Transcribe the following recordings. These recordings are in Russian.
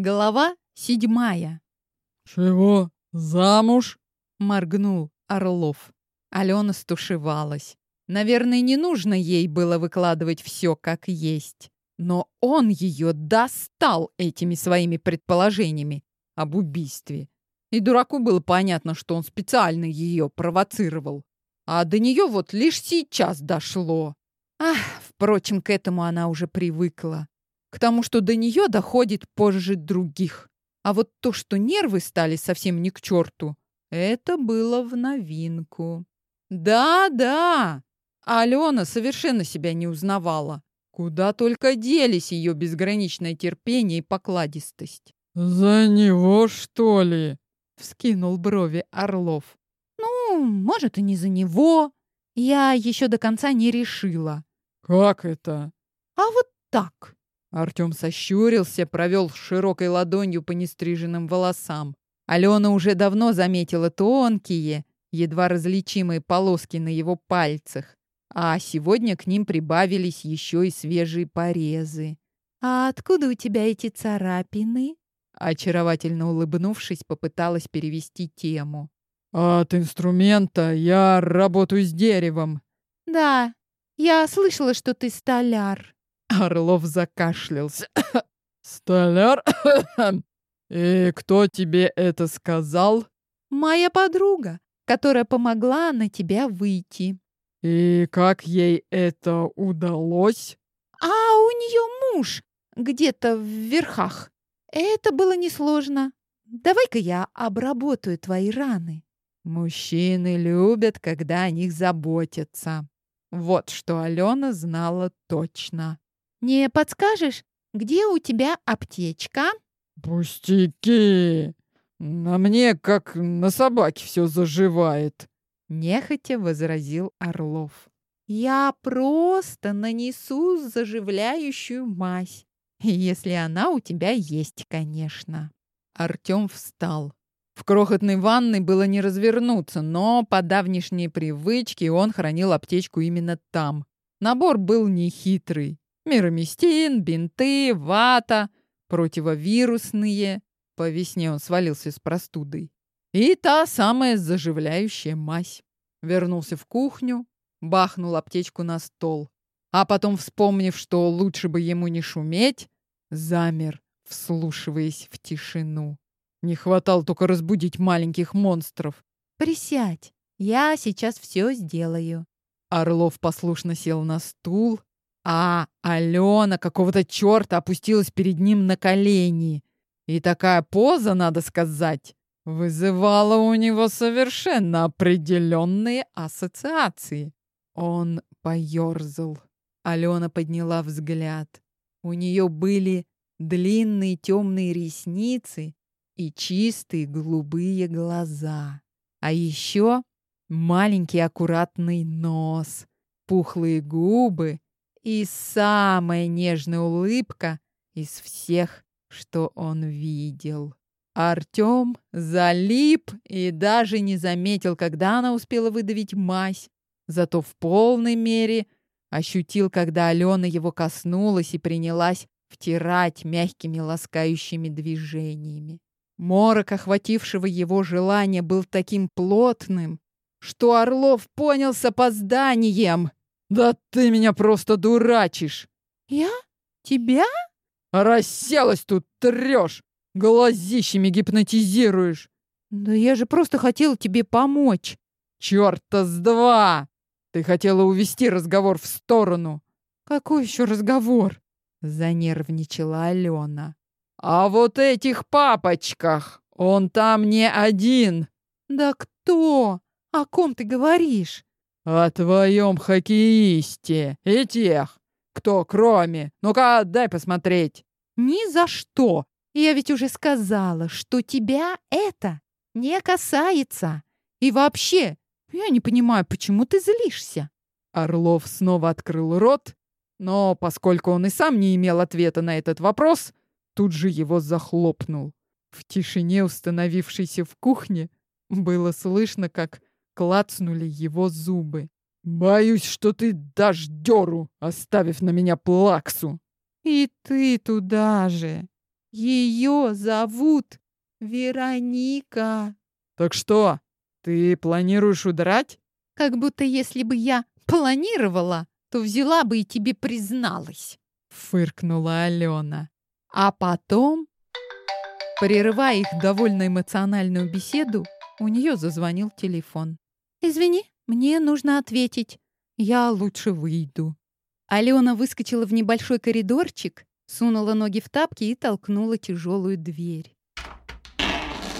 Глава седьмая. «Чего? Замуж?» — моргнул Орлов. Алена стушевалась. Наверное, не нужно ей было выкладывать все как есть. Но он ее достал этими своими предположениями об убийстве. И дураку было понятно, что он специально ее провоцировал. А до нее вот лишь сейчас дошло. Ах, впрочем, к этому она уже привыкла. К тому, что до нее доходит позже других. А вот то, что нервы стали совсем не к черту, это было в новинку. Да-да, Алена совершенно себя не узнавала. Куда только делись ее безграничное терпение и покладистость. «За него, что ли?» — вскинул брови Орлов. «Ну, может, и не за него. Я еще до конца не решила». «Как это?» «А вот так». Артем сощурился, провел широкой ладонью по нестриженным волосам. Алена уже давно заметила тонкие, едва различимые полоски на его пальцах, а сегодня к ним прибавились еще и свежие порезы. «А откуда у тебя эти царапины?» Очаровательно улыбнувшись, попыталась перевести тему. «От инструмента я работаю с деревом». «Да, я слышала, что ты столяр». Орлов закашлялся. «Столяр? И кто тебе это сказал?» «Моя подруга, которая помогла на тебя выйти». «И как ей это удалось?» «А у нее муж где-то в верхах. Это было несложно. Давай-ка я обработаю твои раны». Мужчины любят, когда о них заботятся. Вот что Алена знала точно. «Не подскажешь, где у тебя аптечка?» «Пустяки! На мне, как на собаке, все заживает!» Нехотя возразил Орлов. «Я просто нанесу заживляющую мазь, если она у тебя есть, конечно». Артем встал. В крохотной ванной было не развернуться, но по давнишней привычке он хранил аптечку именно там. Набор был нехитрый. Мироместин, бинты, вата, противовирусные. По весне он свалился с простудой. И та самая заживляющая мазь. Вернулся в кухню, бахнул аптечку на стол. А потом, вспомнив, что лучше бы ему не шуметь, замер, вслушиваясь в тишину. Не хватало только разбудить маленьких монстров. «Присядь, я сейчас все сделаю». Орлов послушно сел на стул, а Алена какого-то черта опустилась перед ним на колени. И такая поза, надо сказать, вызывала у него совершенно определенные ассоциации. Он поерзал. Алена подняла взгляд. У нее были длинные темные ресницы и чистые голубые глаза. А еще маленький аккуратный нос, пухлые губы и самая нежная улыбка из всех, что он видел. Артем залип и даже не заметил, когда она успела выдавить мазь. Зато в полной мере ощутил, когда Алена его коснулась и принялась втирать мягкими ласкающими движениями. Морок, охватившего его желание, был таким плотным, что Орлов понял с опозданием. «Да ты меня просто дурачишь!» «Я? Тебя?» «Расселась тут, трешь! Глазищами гипнотизируешь!» «Да я же просто хотела тебе помочь!» «Чёрта с два! Ты хотела увести разговор в сторону!» «Какой еще разговор?» — занервничала Алена. «А вот этих папочках! Он там не один!» «Да кто? О ком ты говоришь?» «О твоем хоккеисте и тех, кто кроме. Ну-ка, дай посмотреть». «Ни за что! Я ведь уже сказала, что тебя это не касается. И вообще, я не понимаю, почему ты злишься?» Орлов снова открыл рот, но поскольку он и сам не имел ответа на этот вопрос, тут же его захлопнул. В тишине, установившейся в кухне, было слышно, как клацнули его зубы. «Боюсь, что ты дашь дёру, оставив на меня плаксу!» «И ты туда же!» Ее зовут Вероника. Так что, ты планируешь удрать? Как будто если бы я планировала, то взяла бы и тебе призналась. Фыркнула Алена. А потом, прерывая их довольно эмоциональную беседу, у нее зазвонил телефон. «Извини, мне нужно ответить. Я лучше выйду». Алена выскочила в небольшой коридорчик, сунула ноги в тапки и толкнула тяжелую дверь.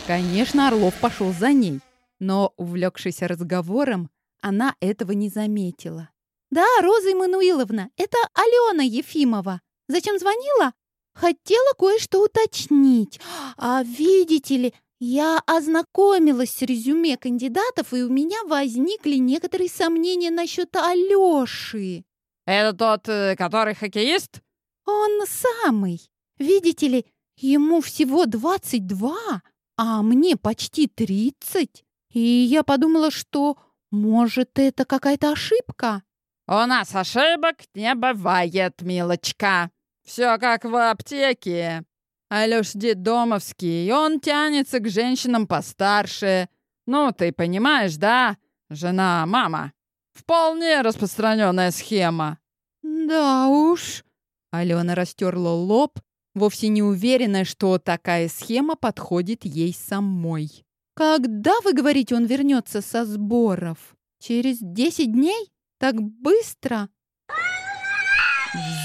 Конечно, Орлов пошел за ней, но, увлекшись разговором, она этого не заметила. «Да, Роза Эммануиловна, это Алена Ефимова. Зачем звонила? Хотела кое-что уточнить. А видите ли, я ознакомилась с резюме кандидатов, и у меня возникли некоторые сомнения насчет Алёши. Это тот, э, который хоккеист? Он самый. Видите ли, ему всего 22, а мне почти 30. И я подумала, что, может, это какая-то ошибка. У нас ошибок не бывает, милочка. Все как в аптеке. Алёш детдомовский, он тянется к женщинам постарше. Ну, ты понимаешь, да? Жена, мама. Вполне распространенная схема. Да уж. Алена растерла лоб, вовсе не уверенная, что такая схема подходит ей самой. Когда, вы говорите, он вернется со сборов? Через десять дней? Так быстро?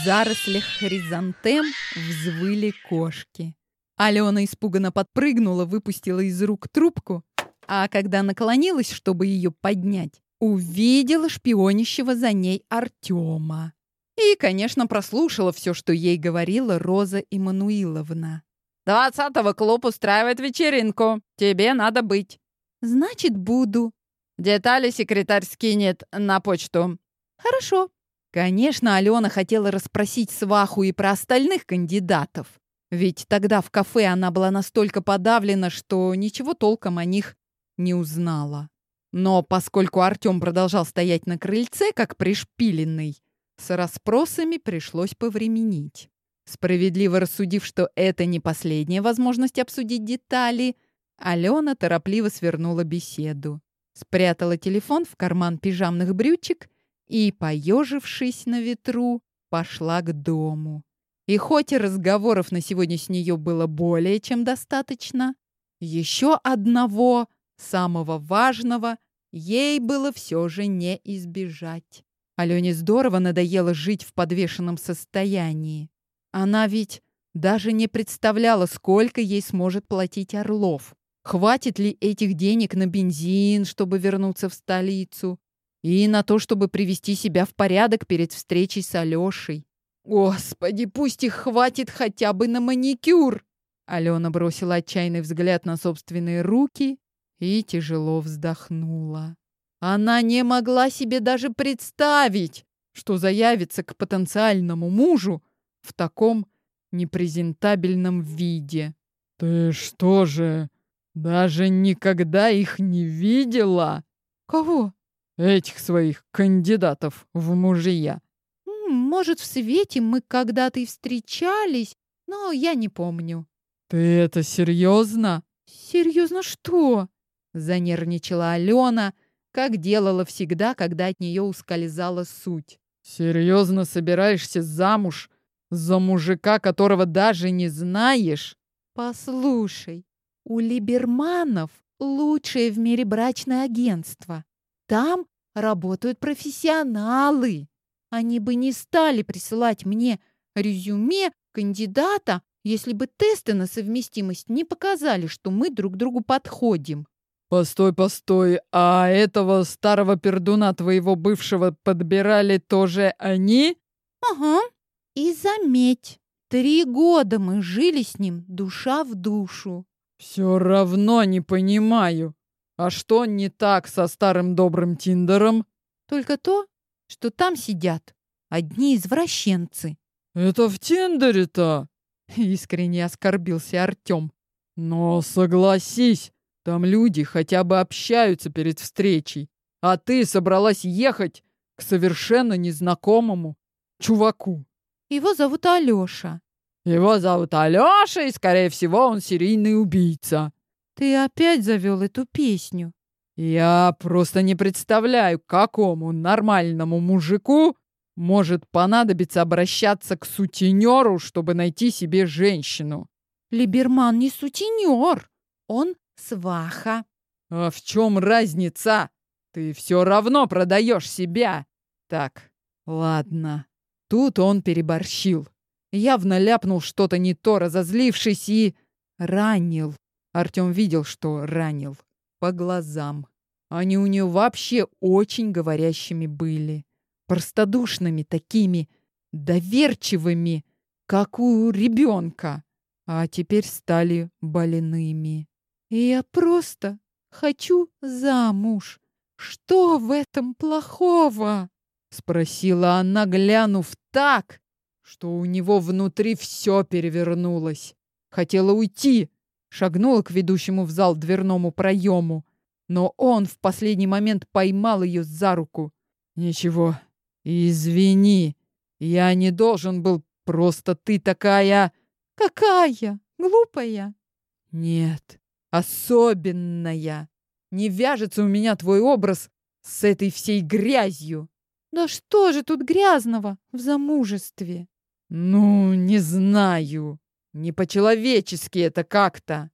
Зарослях хризантем взвыли кошки. Алена испуганно подпрыгнула, выпустила из рук трубку, а когда наклонилась, чтобы ее поднять, увидела шпионящего за ней Артема. И, конечно, прослушала все, что ей говорила Роза Иммануиловна. «Двадцатого клуб устраивает вечеринку. Тебе надо быть». «Значит, буду». «Детали секретарь скинет на почту». «Хорошо», Конечно, Алена хотела расспросить сваху и про остальных кандидатов. Ведь тогда в кафе она была настолько подавлена, что ничего толком о них не узнала. Но поскольку Артем продолжал стоять на крыльце, как пришпиленный, с расспросами пришлось повременить. Справедливо рассудив, что это не последняя возможность обсудить детали, Алена торопливо свернула беседу. Спрятала телефон в карман пижамных брючек и, поежившись на ветру, пошла к дому. И хоть и разговоров на сегодня с нее было более чем достаточно, еще одного, самого важного, ей было все же не избежать. Алене здорово надоело жить в подвешенном состоянии. Она ведь даже не представляла, сколько ей сможет платить Орлов. Хватит ли этих денег на бензин, чтобы вернуться в столицу? И на то, чтобы привести себя в порядок перед встречей с Алёшей. Господи, пусть их хватит хотя бы на маникюр. Алена бросила отчаянный взгляд на собственные руки и тяжело вздохнула. Она не могла себе даже представить, что заявится к потенциальному мужу в таком непрезентабельном виде. «Ты что же, даже никогда их не видела?» «Кого?» Этих своих кандидатов в мужья. Может, в свете мы когда-то и встречались, но я не помню. Ты это серьезно? Серьезно что? Занервничала Алена, как делала всегда, когда от нее ускользала суть. Серьезно собираешься замуж за мужика, которого даже не знаешь? Послушай, у Либерманов лучшее в мире брачное агентство. Там работают профессионалы. Они бы не стали присылать мне резюме кандидата, если бы тесты на совместимость не показали, что мы друг другу подходим. Постой, постой, а этого старого пердуна твоего бывшего подбирали тоже они? Ага. И заметь, три года мы жили с ним душа в душу. Все равно не понимаю. А что не так со старым добрым Тиндером? Только то, что там сидят одни извращенцы. Это в Тиндере-то? Искренне оскорбился Артем. Но согласись, там люди хотя бы общаются перед встречей. А ты собралась ехать к совершенно незнакомому чуваку. Его зовут Алёша. Его зовут Алёша, и, скорее всего, он серийный убийца. Ты опять завел эту песню. Я просто не представляю, какому нормальному мужику может понадобиться обращаться к сутенеру, чтобы найти себе женщину. Либерман не сутенер, он сваха. А в чем разница? Ты все равно продаешь себя. Так, ладно. Тут он переборщил. Явно ляпнул что-то не то, разозлившись и... ранил. Артем видел, что ранил. По глазам. Они у нее вообще очень говорящими были. Простодушными такими, доверчивыми, как у ребенка. А теперь стали больными. Я просто хочу замуж. Что в этом плохого? Спросила она, глянув так, что у него внутри все перевернулось. Хотела уйти, шагнула к ведущему в зал дверному проему, но он в последний момент поймал ее за руку. «Ничего, извини, я не должен был, просто ты такая...» «Какая? Глупая?» «Нет, особенная. Не вяжется у меня твой образ с этой всей грязью». «Да что же тут грязного в замужестве?» «Ну, не знаю. Не по-человечески это как-то».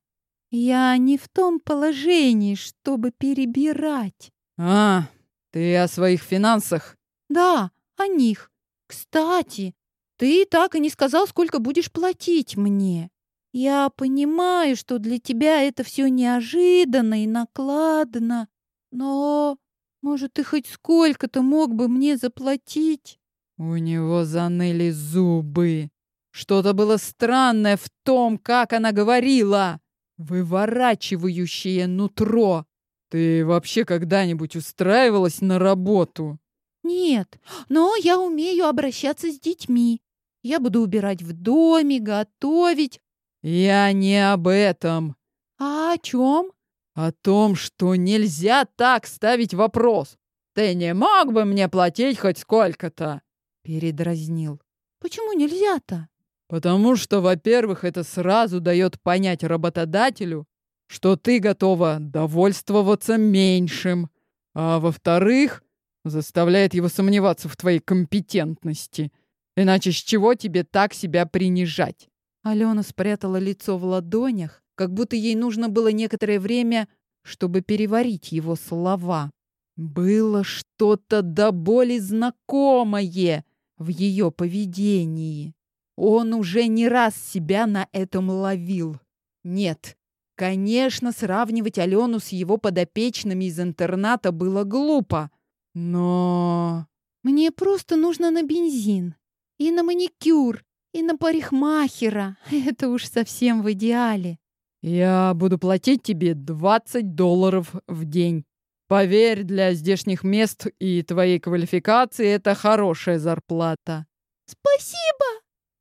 «Я не в том положении, чтобы перебирать». «А, ты о своих финансах?» «Да, о них. Кстати, ты так и не сказал, сколько будешь платить мне. Я понимаю, что для тебя это все неожиданно и накладно, но, может, ты хоть сколько-то мог бы мне заплатить?» У него заныли зубы. Что-то было странное в том, как она говорила, выворачивающее нутро. Ты вообще когда-нибудь устраивалась на работу? Нет, но я умею обращаться с детьми. Я буду убирать в доме, готовить. Я не об этом. А о чем? О том, что нельзя так ставить вопрос. Ты не мог бы мне платить хоть сколько-то? Передразнил. Почему нельзя-то? Потому что, во-первых, это сразу дает понять работодателю, что ты готова довольствоваться меньшим, а во-вторых, заставляет его сомневаться в твоей компетентности. Иначе с чего тебе так себя принижать? Алена спрятала лицо в ладонях, как будто ей нужно было некоторое время, чтобы переварить его слова. Было что-то до боли знакомое в ее поведении. Он уже не раз себя на этом ловил. Нет, конечно, сравнивать Алену с его подопечными из интерната было глупо. Но... Мне просто нужно на бензин. И на маникюр, и на парикмахера. Это уж совсем в идеале. Я буду платить тебе 20 долларов в день. Поверь, для здешних мест и твоей квалификации это хорошая зарплата. Спасибо!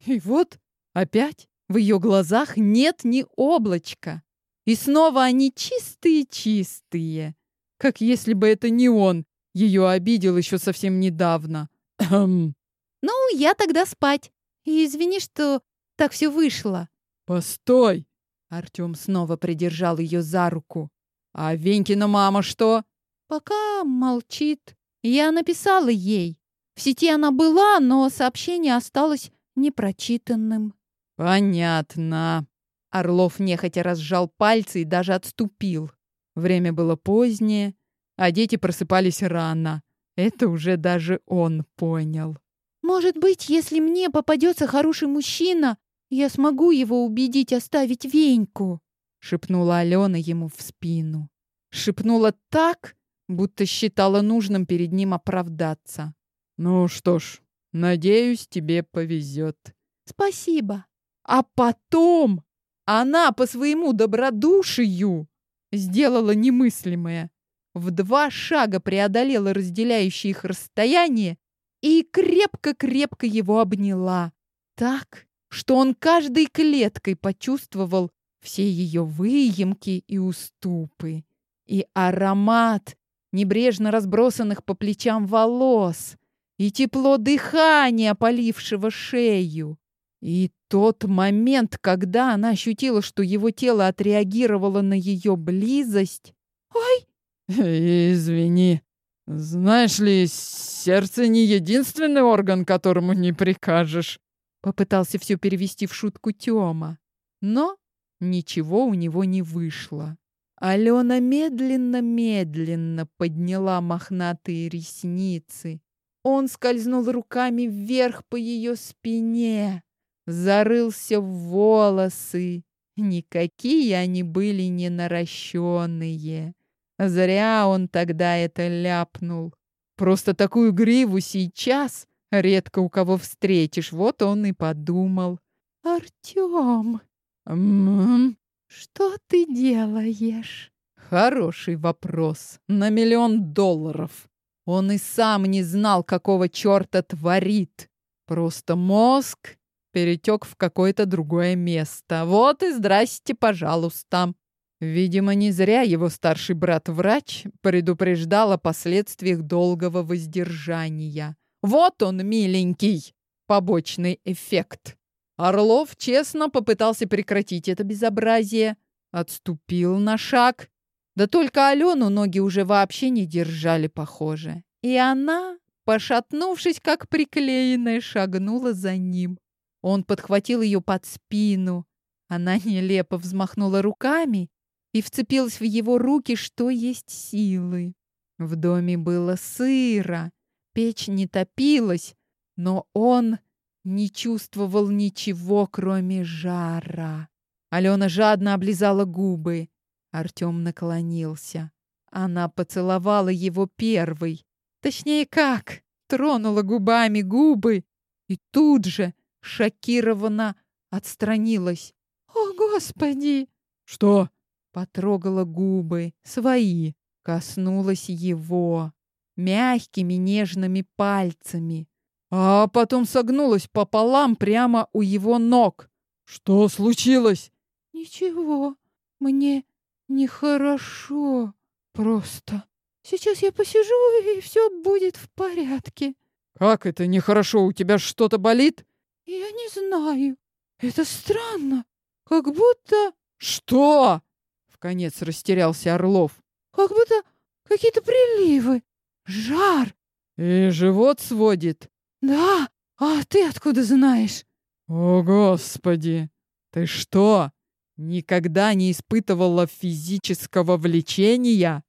И вот опять в ее глазах нет ни облачка. И снова они чистые-чистые. Как если бы это не он ее обидел еще совсем недавно. Ну, я тогда спать. И извини, что так все вышло. Постой! Артем снова придержал ее за руку. А Венькина мама что? Пока молчит. Я написала ей. В сети она была, но сообщение осталось непрочитанным. Понятно. Орлов нехотя разжал пальцы и даже отступил. Время было позднее, а дети просыпались рано. Это уже даже он понял. Может быть, если мне попадется хороший мужчина, я смогу его убедить оставить Веньку, шепнула Алена ему в спину. Шепнула так, будто считала нужным перед ним оправдаться. «Ну что ж, надеюсь, тебе повезет». «Спасибо». А потом она по своему добродушию сделала немыслимое. В два шага преодолела разделяющее их расстояние и крепко-крепко его обняла. Так, что он каждой клеткой почувствовал все ее выемки и уступы. И аромат небрежно разбросанных по плечам волос, и тепло дыхания, полившего шею. И тот момент, когда она ощутила, что его тело отреагировало на ее близость... «Ой!» «Извини. Знаешь ли, сердце не единственный орган, которому не прикажешь». Попытался все перевести в шутку Тёма. Но ничего у него не вышло. Алена медленно-медленно подняла мохнатые ресницы. Он скользнул руками вверх по ее спине, зарылся в волосы. Никакие они были не наращенные. Зря он тогда это ляпнул. Просто такую гриву сейчас редко у кого встретишь. Вот он и подумал. «Артём, м-м, что ты делаешь?» Хороший вопрос. На миллион долларов. Он и сам не знал, какого черта творит. Просто мозг перетек в какое-то другое место. Вот и здрасте, пожалуйста. Видимо, не зря его старший брат-врач предупреждал о последствиях долгого воздержания. Вот он, миленький, побочный эффект. Орлов честно попытался прекратить это безобразие, отступил на шаг. Да только Алену ноги уже вообще не держали, похоже. И она, пошатнувшись как приклеенная, шагнула за ним. Он подхватил ее под спину. Она нелепо взмахнула руками и вцепилась в его руки, что есть силы. В доме было сыро, печь не топилась, но он не чувствовал ничего, кроме жара. Алена жадно облизала губы. Артем наклонился. Она поцеловала его первой. Точнее, как? Тронула губами губы и тут же шокированно отстранилась. «О, Господи!» «Что?» Потрогала губы, свои, коснулась его мягкими нежными пальцами, а потом согнулась пополам прямо у его ног. «Что случилось?» «Ничего, мне нехорошо просто. Сейчас я посижу, и все будет в порядке». «Как это нехорошо? У тебя что-то болит?» «Я не знаю. Это странно. Как будто...» «Что?» В конец растерялся Орлов. «Как будто какие-то приливы. Жар!» «И живот сводит?» «Да. А ты откуда знаешь?» «О, Господи! Ты что, никогда не испытывала физического влечения?»